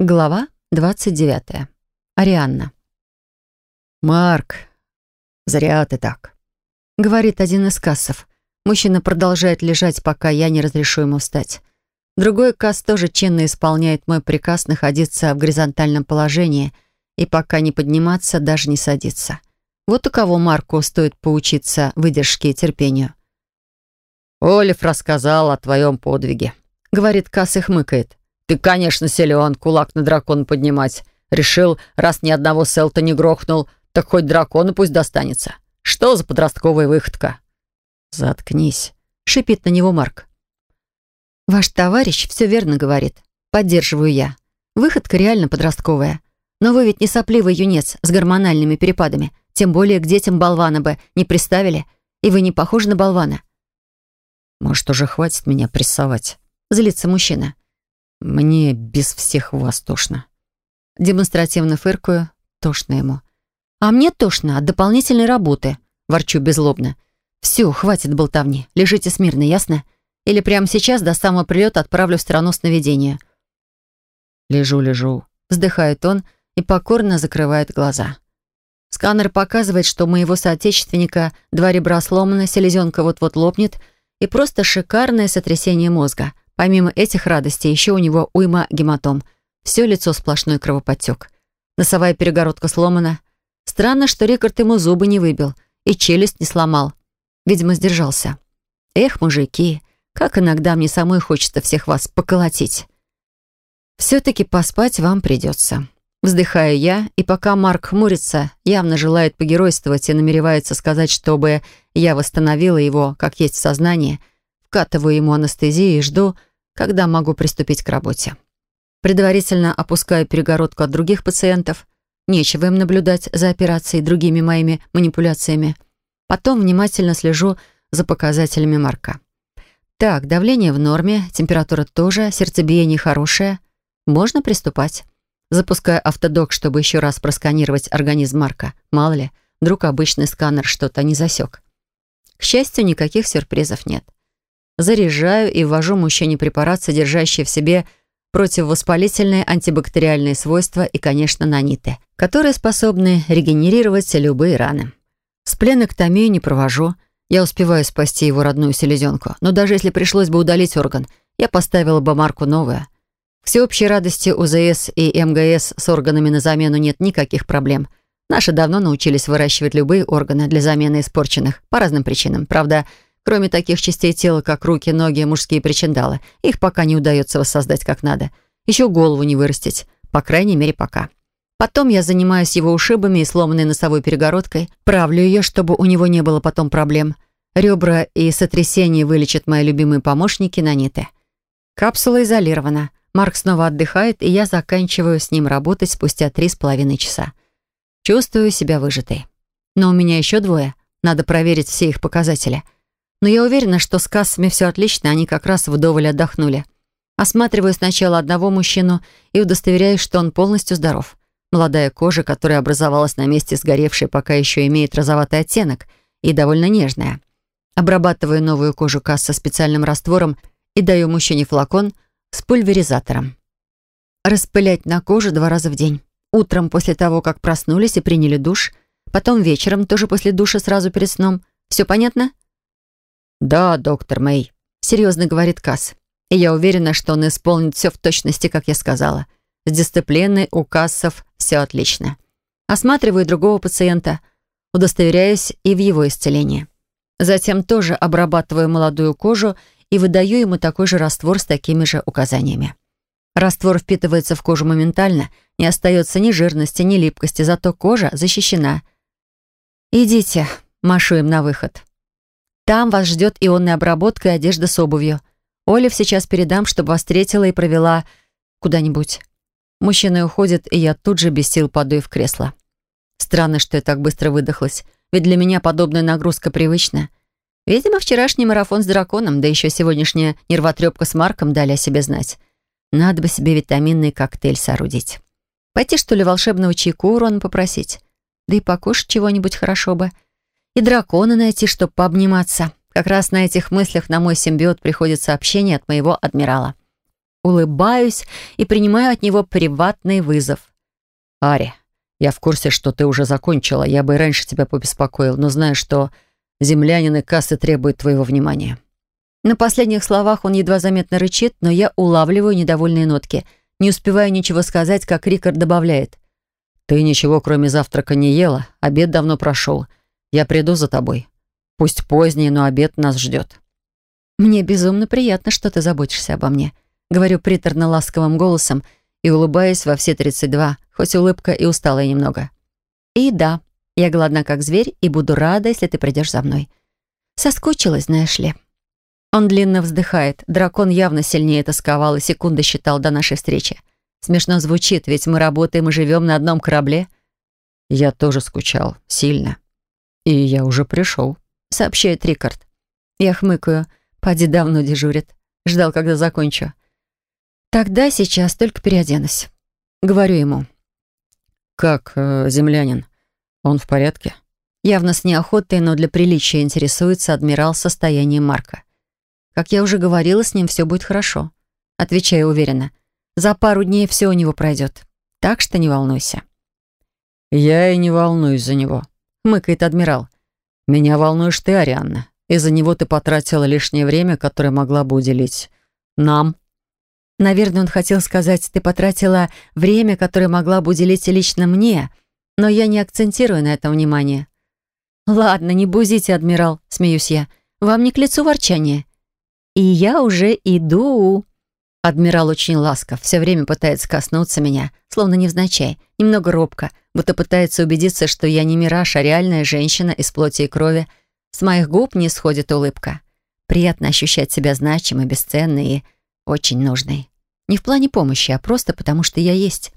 Глава 29. Арианна. «Марк, зря ты так», — говорит один из кассов. Мужчина продолжает лежать, пока я не разрешу ему встать. Другой касс тоже чинно исполняет мой приказ находиться в горизонтальном положении и пока не подниматься, даже не садиться. Вот у кого Марку стоит поучиться выдержке и терпению. «Олив рассказал о твоем подвиге», — говорит касс и хмыкает. Ты, конечно, силен, кулак на дракона поднимать. Решил, раз ни одного селта не грохнул, так хоть дракону пусть достанется. Что за подростковая выходка?» «Заткнись», — шипит на него Марк. «Ваш товарищ все верно говорит. Поддерживаю я. Выходка реально подростковая. Но вы ведь не сопливый юнец с гормональными перепадами. Тем более к детям болвана бы не приставили. И вы не похожи на болвана». «Может, уже хватит меня прессовать?» — злится мужчина. Мне без всех вас тошно. Демонстративно фыркаю, тошно ему. А мне тошно от дополнительной работы, ворчу безлобно. Все, хватит болтовни, лежите смирно, ясно? Или прямо сейчас до самого прилета отправлю в страну сновидения. Лежу, лежу. Вздыхает он и покорно закрывает глаза. Сканер показывает, что у моего соотечественника два ребра сломаны, селезенка вот-вот лопнет и просто шикарное сотрясение мозга — Помимо этих радостей, еще у него уйма гематом. Все лицо сплошной кровоподтек. Носовая перегородка сломана. Странно, что Рикард ему зубы не выбил и челюсть не сломал. Видимо, сдержался. Эх, мужики, как иногда мне самой хочется всех вас поколотить. Все-таки поспать вам придется. Вздыхаю я, и пока Марк хмурится, явно желает погеройствовать и намеревается сказать, чтобы я восстановила его, как есть в сознании — вкатываю ему анестезию и жду, когда могу приступить к работе. Предварительно опускаю перегородку от других пациентов. Нечего им наблюдать за операцией другими моими манипуляциями. Потом внимательно слежу за показателями Марка. Так, давление в норме, температура тоже, сердцебиение хорошее. Можно приступать. Запускаю автодок, чтобы еще раз просканировать организм Марка. Мало ли, вдруг обычный сканер что-то не засек. К счастью, никаких сюрпризов нет. Заряжаю и ввожу мужчине препарат, содержащий в себе противовоспалительные антибактериальные свойства и, конечно, наниты, которые способны регенерировать любые раны. Спленэктомию не провожу. Я успеваю спасти его родную селезенку. Но даже если пришлось бы удалить орган, я поставила бы марку новую. К всеобщей радости УЗС и МГС с органами на замену нет никаких проблем. Наши давно научились выращивать любые органы для замены испорченных по разным причинам. Правда, Кроме таких частей тела, как руки, ноги, мужские причиндалы, их пока не удается воссоздать как надо. Еще голову не вырастить, по крайней мере, пока. Потом я занимаюсь его ушибами и сломанной носовой перегородкой, правлю ее, чтобы у него не было потом проблем. Ребра и сотрясение вылечат мои любимые помощники наниты. Капсула изолирована. Марк снова отдыхает, и я заканчиваю с ним работать спустя три с половиной часа. Чувствую себя выжатой. Но у меня еще двое. Надо проверить все их показатели — но я уверена, что с кассами все отлично, они как раз вдоволь отдохнули. Осматриваю сначала одного мужчину и удостоверяюсь, что он полностью здоров. Молодая кожа, которая образовалась на месте сгоревшей, пока еще имеет розоватый оттенок и довольно нежная. Обрабатываю новую кожу касса специальным раствором и даю мужчине флакон с пульверизатором. Распылять на коже два раза в день. Утром после того, как проснулись и приняли душ, потом вечером, тоже после душа, сразу перед сном. Все понятно? «Да, доктор Мэй», — серьезно говорит Касс. И я уверена, что он исполнит все в точности, как я сказала. С дисциплиной у Кассов все отлично. Осматриваю другого пациента, удостоверяюсь и в его исцелении. Затем тоже обрабатываю молодую кожу и выдаю ему такой же раствор с такими же указаниями. Раствор впитывается в кожу моментально, не остается ни жирности, ни липкости, зато кожа защищена. «Идите», — машу им на выход. Там вас ждет ионная обработка и одежда с обувью. Олив сейчас передам, чтобы вас встретила и провела куда-нибудь. Мужчина уходит, и я тут же без сил падаю в кресло. Странно, что я так быстро выдохлась, ведь для меня подобная нагрузка привычна. Видимо, вчерашний марафон с драконом, да еще сегодняшняя нервотрепка с Марком дали о себе знать. Надо бы себе витаминный коктейль соорудить. Пойти, что ли, волшебного чайку у Рона попросить? Да и покушать чего-нибудь хорошо бы. И дракона найти, чтобы пообниматься. Как раз на этих мыслях на мой симбиот приходит сообщение от моего адмирала. улыбаюсь и принимаю от него приватный вызов. «Ари, я в курсе, что ты уже закончила. Я бы и раньше тебя побеспокоил, но знаю, что землянины кассы требуют твоего внимания». На последних словах он едва заметно рычит, но я улавливаю недовольные нотки. Не успеваю ничего сказать, как Рикард добавляет. «Ты ничего, кроме завтрака, не ела. Обед давно прошел. Я приду за тобой. Пусть поздний, но обед нас ждет». «Мне безумно приятно, что ты заботишься обо мне», — говорю приторно-ласковым голосом и улыбаюсь во все 32, хоть улыбка и усталая немного. «И да, я голодна как зверь и буду рада, если ты придешь за мной. Соскучилась, знаешь ли». Он длинно вздыхает. Дракон явно сильнее тосковал и секунды считал до нашей встречи. Смешно звучит, ведь мы работаем и живем на одном корабле. «Я тоже скучал. Сильно. И я уже пришел», — сообщает Рикард. Я хмыкаю. Пади давно дежурит. Ждал, когда закончу. Тогда сейчас только переоденусь. Говорю ему. «Как э, землянин? Он в порядке?» Явно с неохотой, но для приличия интересуется адмирал состоянием Марка. Как я уже говорила, с ним все будет хорошо. Отвечаю уверенно. За пару дней все у него пройдет. Так что не волнуйся. «Я и не волнуюсь за него», — мыкает адмирал. «Меня волнуешь ты, Арианна. Из-за него ты потратила лишнее время, которое могла бы уделить нам. Наверное, он хотел сказать, ты потратила время, которое могла бы уделить лично мне, но я не акцентирую на этом внимание. Ладно, не бузите, адмирал, смеюсь я. Вам не к лицу ворчание. И я уже иду. Адмирал очень ласков, все время пытается коснуться меня, словно невзначай, немного робко, будто пытается убедиться, что я не мираж, а реальная женщина из плоти и крови, с моих губ не сходит улыбка. Приятно ощущать себя значимой, бесценной и очень нужной. Не в плане помощи, а просто потому, что я есть.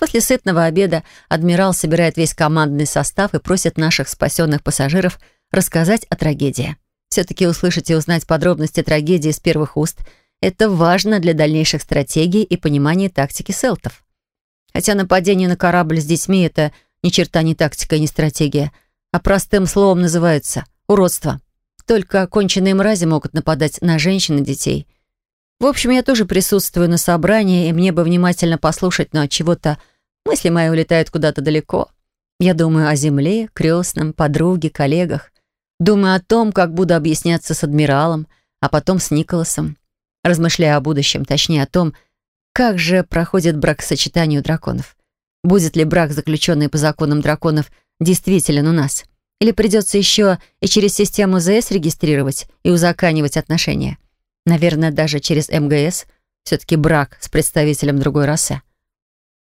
После сытного обеда адмирал собирает весь командный состав и просит наших спасенных пассажиров рассказать о трагедии. Все-таки услышать и узнать подробности трагедии с первых уст — это важно для дальнейших стратегий и понимания тактики селтов. Хотя нападение на корабль с детьми — это ни черта не тактика и не стратегия, а простым словом называется — уродство. Только оконченные мрази могут нападать на женщин и детей. В общем, я тоже присутствую на собрании, и мне бы внимательно послушать, но от чего-то мысли мои улетают куда-то далеко. Я думаю о земле, крестном, подруге, коллегах. Думаю о том, как буду объясняться с адмиралом, а потом с Николасом. Размышляю о будущем, точнее о том, как же проходит бракосочетание у драконов. Будет ли брак, заключенный по законам драконов, действителен у нас? Или придется еще и через систему ЗС регистрировать и узаканивать отношения? Наверное, даже через МГС. Все-таки брак с представителем другой расы.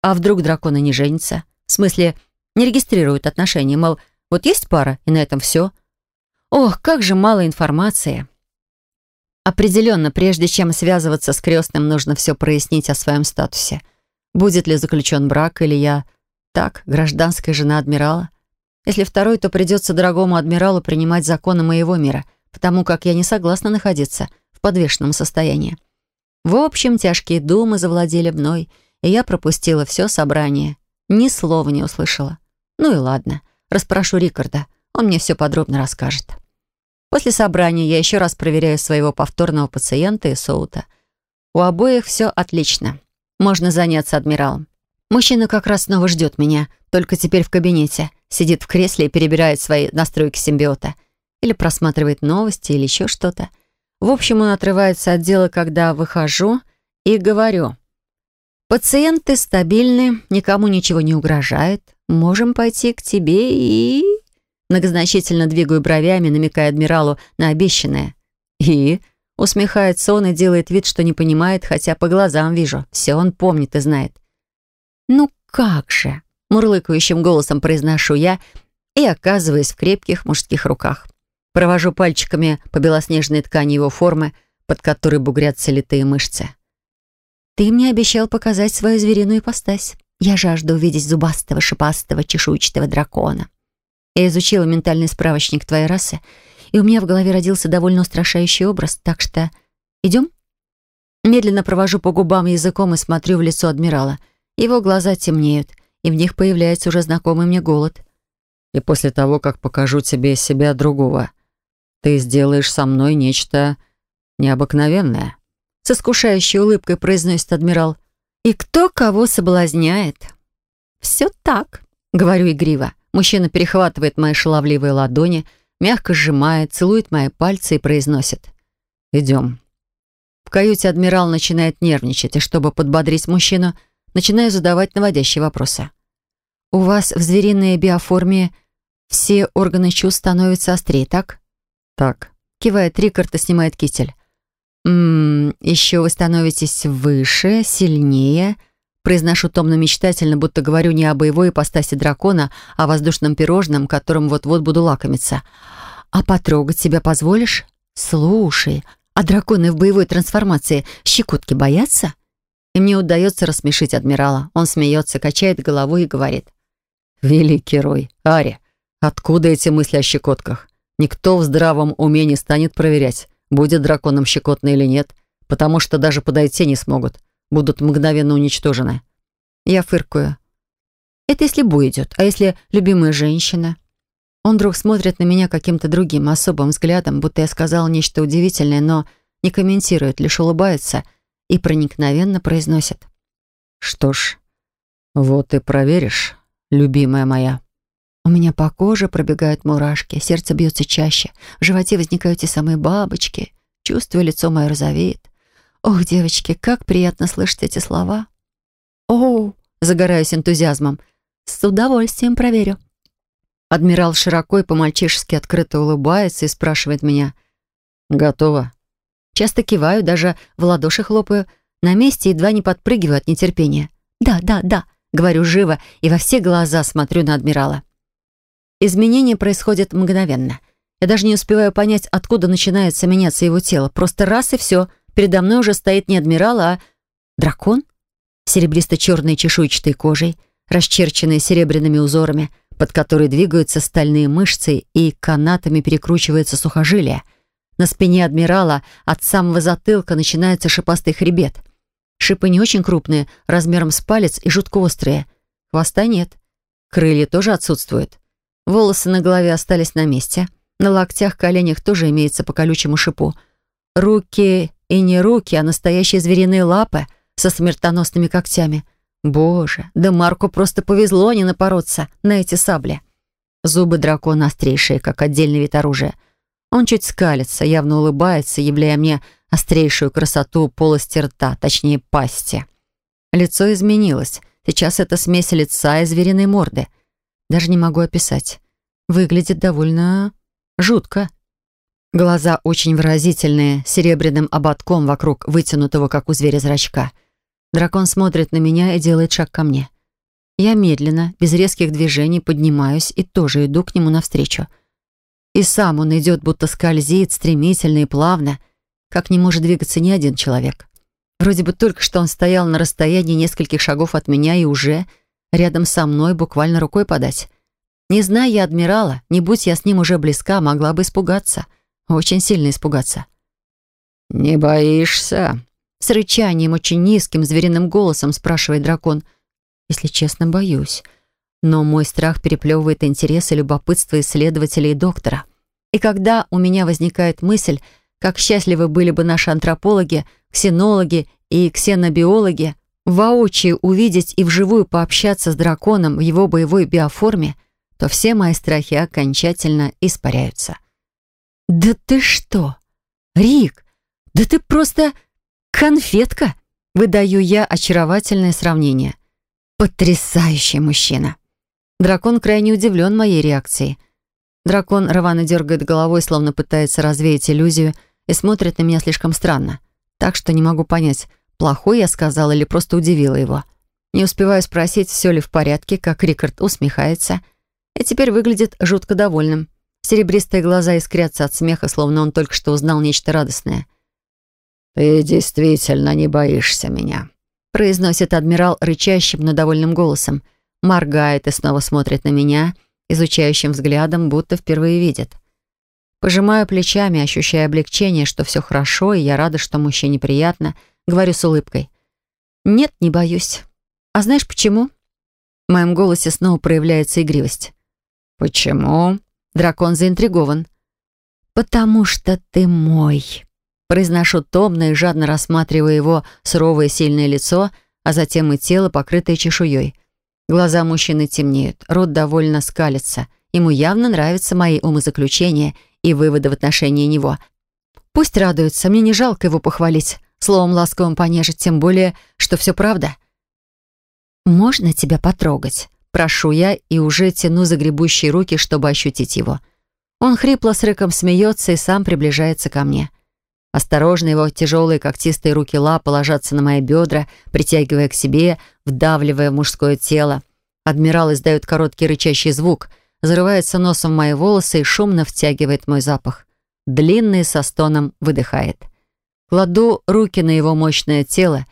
А вдруг драконы не женятся? В смысле, не регистрируют отношения, мол, вот есть пара, и на этом все. Ох, как же мало информации. Определенно, прежде чем связываться с крестным, нужно все прояснить о своем статусе. Будет ли заключен брак, или я так, гражданская жена адмирала? Если второй, то придется дорогому адмиралу принимать законы моего мира, потому как я не согласна находиться в подвешенном состоянии. В общем, тяжкие думы завладели мной, и я пропустила все собрание. Ни слова не услышала. Ну и ладно, расспрошу Рикарда, он мне все подробно расскажет. После собрания я еще раз проверяю своего повторного пациента и Соута. У обоих все отлично. Можно заняться адмиралом. Мужчина как раз снова ждет меня, только теперь в кабинете. Сидит в кресле и перебирает свои настройки симбиота. Или просматривает новости, или еще что-то. В общем, он отрывается от дела, когда выхожу и говорю. «Пациенты стабильны, никому ничего не угрожает. Можем пойти к тебе и...» Многозначительно двигаю бровями, намекая адмиралу на обещанное. «И?» Усмехается он и делает вид, что не понимает, хотя по глазам вижу. Все он помнит и знает. «Ну как же!» — мурлыкающим голосом произношу я и оказываюсь в крепких мужских руках. Провожу пальчиками по белоснежной ткани его формы, под которой бугрятся литые мышцы. «Ты мне обещал показать свою звериную ипостась. Я жажду увидеть зубастого, шипастого, чешуйчатого дракона». Я изучила ментальный справочник твоей расы, и у меня в голове родился довольно устрашающий образ, так что идем?» Медленно провожу по губам языком и смотрю в лицо адмирала — его глаза темнеют, и в них появляется уже знакомый мне голод. «И после того, как покажу тебе себя другого, ты сделаешь со мной нечто необыкновенное. с искушающей улыбкой произносит адмирал. «И кто кого соблазняет?» «Все так», — говорю игриво. Мужчина перехватывает мои шаловливые ладони, мягко сжимает, целует мои пальцы и произносит. «Идем». В каюте адмирал начинает нервничать, и чтобы подбодрить мужчину, начинаю задавать наводящие вопросы. «У вас в звериной биоформе все органы чувств становятся острее, так?» «Так», — кивает Рикард и снимает китель. «Ммм, еще вы становитесь выше, сильнее», Произношу томно-мечтательно, будто говорю не о боевой ипостаси дракона, а о воздушном пирожном, которым вот-вот буду лакомиться. «А потрогать себя позволишь?» «Слушай, а драконы в боевой трансформации щекотки боятся?» И мне удается рассмешить адмирала. Он смеется, качает головой и говорит. «Великий Рой, Ари, откуда эти мысли о щекотках? Никто в здравом уме не станет проверять, будет драконом щекотно или нет, потому что даже подойти не смогут будут мгновенно уничтожены. Я фыркую. Это если бой идет, а если любимая женщина? Он вдруг смотрит на меня каким-то другим, особым взглядом, будто я сказала нечто удивительное, но не комментирует, лишь улыбается и проникновенно произносит. «Что ж, вот и проверишь, любимая моя». У меня по коже пробегают мурашки, сердце бьется чаще, в животе возникают те самые бабочки, чувствую, лицо мое розовеет. Ох, девочки, как приятно слышать эти слова. О, загораюсь энтузиазмом. С удовольствием проверю. Адмирал широко и по-мальчишески открыто улыбается и спрашивает меня. «Готово?» Часто киваю, даже в ладоши хлопаю. На месте едва не подпрыгиваю от нетерпения. «Да, да, да», — говорю живо и во все глаза смотрю на адмирала. Изменения происходят мгновенно. Я даже не успеваю понять, откуда начинается меняться его тело. Просто раз и все — Передо мной уже стоит не адмирал, а дракон. Серебристо-черной чешуйчатой кожей, расчерченной серебряными узорами, под которой двигаются стальные мышцы и канатами перекручивается сухожилие. На спине адмирала от самого затылка начинается шипастый хребет. Шипы не очень крупные, размером с палец и жутко острые. Хвоста нет. Крылья тоже отсутствуют. Волосы на голове остались на месте. На локтях, коленях тоже имеется по колючему шипу. Руки и не руки, а настоящие звериные лапы со смертоносными когтями. Боже, да Марку просто повезло не напороться на эти сабли. Зубы дракона острейшие, как отдельный вид оружия. Он чуть скалится, явно улыбается, являя мне острейшую красоту полости рта, точнее пасти. Лицо изменилось. Сейчас это смесь лица и звериной морды. Даже не могу описать. Выглядит довольно жутко. Глаза очень выразительные, серебряным ободком вокруг вытянутого, как у зверя, зрачка. Дракон смотрит на меня и делает шаг ко мне. Я медленно, без резких движений, поднимаюсь и тоже иду к нему навстречу. И сам он идет, будто скользит, стремительно и плавно, как не может двигаться ни один человек. Вроде бы только что он стоял на расстоянии нескольких шагов от меня и уже рядом со мной буквально рукой подать. Не зная я адмирала, не будь я с ним уже близка, могла бы испугаться — очень сильно испугаться. «Не боишься?» С рычанием, очень низким, звериным голосом спрашивает дракон. «Если честно, боюсь. Но мой страх переплевывает интересы, любопытства исследователя и доктора. И когда у меня возникает мысль, как счастливы были бы наши антропологи, ксенологи и ксенобиологи, воочию увидеть и вживую пообщаться с драконом в его боевой биоформе, то все мои страхи окончательно испаряются. «Да ты что? Рик, да ты просто конфетка!» Выдаю я очаровательное сравнение. Потрясающий мужчина. Дракон крайне удивлен моей реакцией. Дракон рвано дергает головой, словно пытается развеять иллюзию, и смотрит на меня слишком странно. Так что не могу понять, плохой я сказала или просто удивила его. Не успеваю спросить, все ли в порядке, как Рикард усмехается, и теперь выглядит жутко довольным. Серебристые глаза искрятся от смеха, словно он только что узнал нечто радостное. «Ты действительно не боишься меня», — произносит адмирал рычащим, но довольным голосом. Моргает и снова смотрит на меня, изучающим взглядом, будто впервые видит. Пожимаю плечами, ощущая облегчение, что все хорошо, и я рада, что мужчине приятно, говорю с улыбкой. «Нет, не боюсь. А знаешь почему?» В моем голосе снова проявляется игривость. «Почему?» Дракон заинтригован. «Потому что ты мой». Произношу томно и жадно рассматривая его суровое сильное лицо, а затем и тело, покрытое чешуей. Глаза мужчины темнеют, рот довольно скалится. Ему явно нравятся мои умозаключения и выводы в отношении него. Пусть радуется, мне не жалко его похвалить, словом ласковым понежить, тем более, что все правда. «Можно тебя потрогать?» Прошу я и уже тяну загребущие руки, чтобы ощутить его. Он хрипло с рыком смеется и сам приближается ко мне. Осторожно его тяжелые когтистые руки лапы ложатся на мои бедра, притягивая к себе, вдавливая в мужское тело. Адмирал издает короткий рычащий звук, зарывается носом в мои волосы и шумно втягивает мой запах. Длинный со стоном выдыхает. Кладу руки на его мощное тело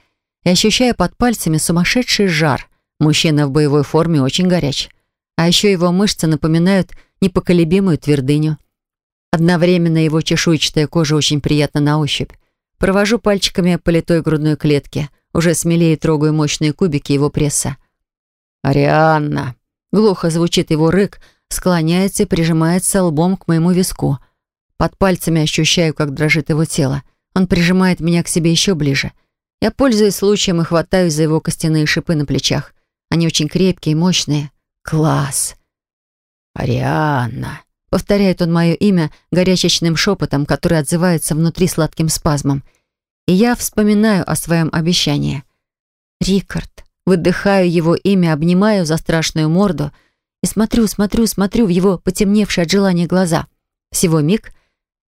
и ощущаю под пальцами сумасшедший жар. Мужчина в боевой форме очень горяч. А еще его мышцы напоминают непоколебимую твердыню. Одновременно его чешуйчатая кожа очень приятна на ощупь. Провожу пальчиками по литой грудной клетке, уже смелее трогаю мощные кубики его пресса. «Арианна!» Глухо звучит его рык, склоняется и прижимается лбом к моему виску. Под пальцами ощущаю, как дрожит его тело. Он прижимает меня к себе еще ближе. Я пользуюсь случаем и хватаюсь за его костяные шипы на плечах. Они очень крепкие и мощные. Класс! «Арианна!» Повторяет он мое имя горячечным шепотом, который отзывается внутри сладким спазмом. И я вспоминаю о своем обещании. «Рикард». Выдыхаю его имя, обнимаю за страшную морду и смотрю, смотрю, смотрю в его потемневшие от желания глаза. Всего миг,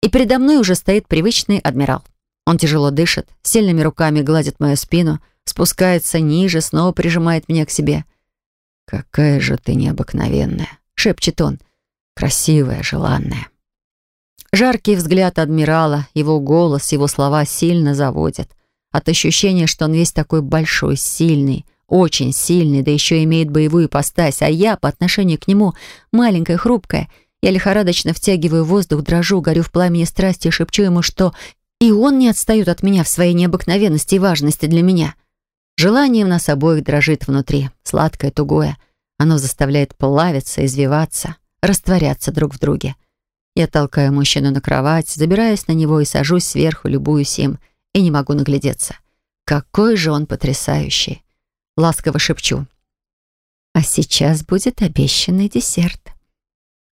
и передо мной уже стоит привычный адмирал. Он тяжело дышит, сильными руками гладит мою спину, спускается ниже, снова прижимает меня к себе. «Какая же ты необыкновенная!» — шепчет он — красивая, желанная. Жаркий взгляд адмирала, его голос, его слова сильно заводят. От ощущения, что он весь такой большой, сильный, очень сильный, да еще имеет боевую ипостась, а я по отношению к нему маленькая, хрупкая. Я лихорадочно втягиваю воздух, дрожу, горю в пламени страсти и шепчу ему, что и он не отстает от меня в своей необыкновенности и важности для меня. Желание в нас обоих дрожит внутри, сладкое, тугое. Оно заставляет плавиться, извиваться растворяться друг в друге. Я толкаю мужчину на кровать, забираюсь на него и сажусь сверху, любуюсь им, и не могу наглядеться. Какой же он потрясающий! Ласково шепчу. А сейчас будет обещанный десерт.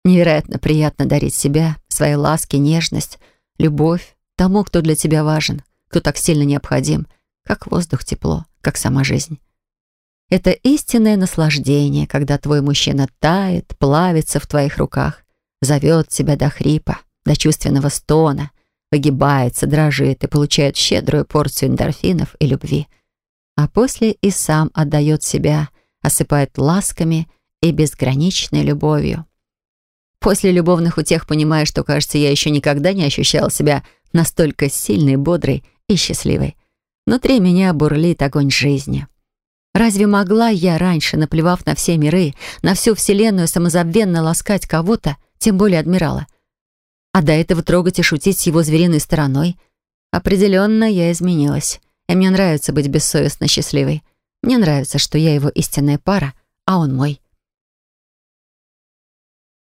Невероятно приятно дарить себя, свои ласки, нежность, любовь тому, кто для тебя важен, кто так сильно необходим, как воздух тепло, как сама жизнь. Это истинное наслаждение, когда твой мужчина тает, плавится в твоих руках, зовет тебя до хрипа, до чувственного стона, выгибается, дрожит и получает щедрую порцию эндорфинов и любви. А после и сам отдает себя, осыпает ласками и безграничной любовью. После любовных утех понимаю, что, кажется, я еще никогда не ощущала себя настолько сильной, бодрой и счастливой. Внутри меня бурлит огонь жизни. Разве могла я раньше, наплевав на все миры, на всю Вселенную, самозабвенно ласкать кого-то, тем более адмирала? А до этого трогать и шутить с его звериной стороной? Определенно я изменилась. И мне нравится быть бессовестно счастливой. Мне нравится, что я его истинная пара, а он мой.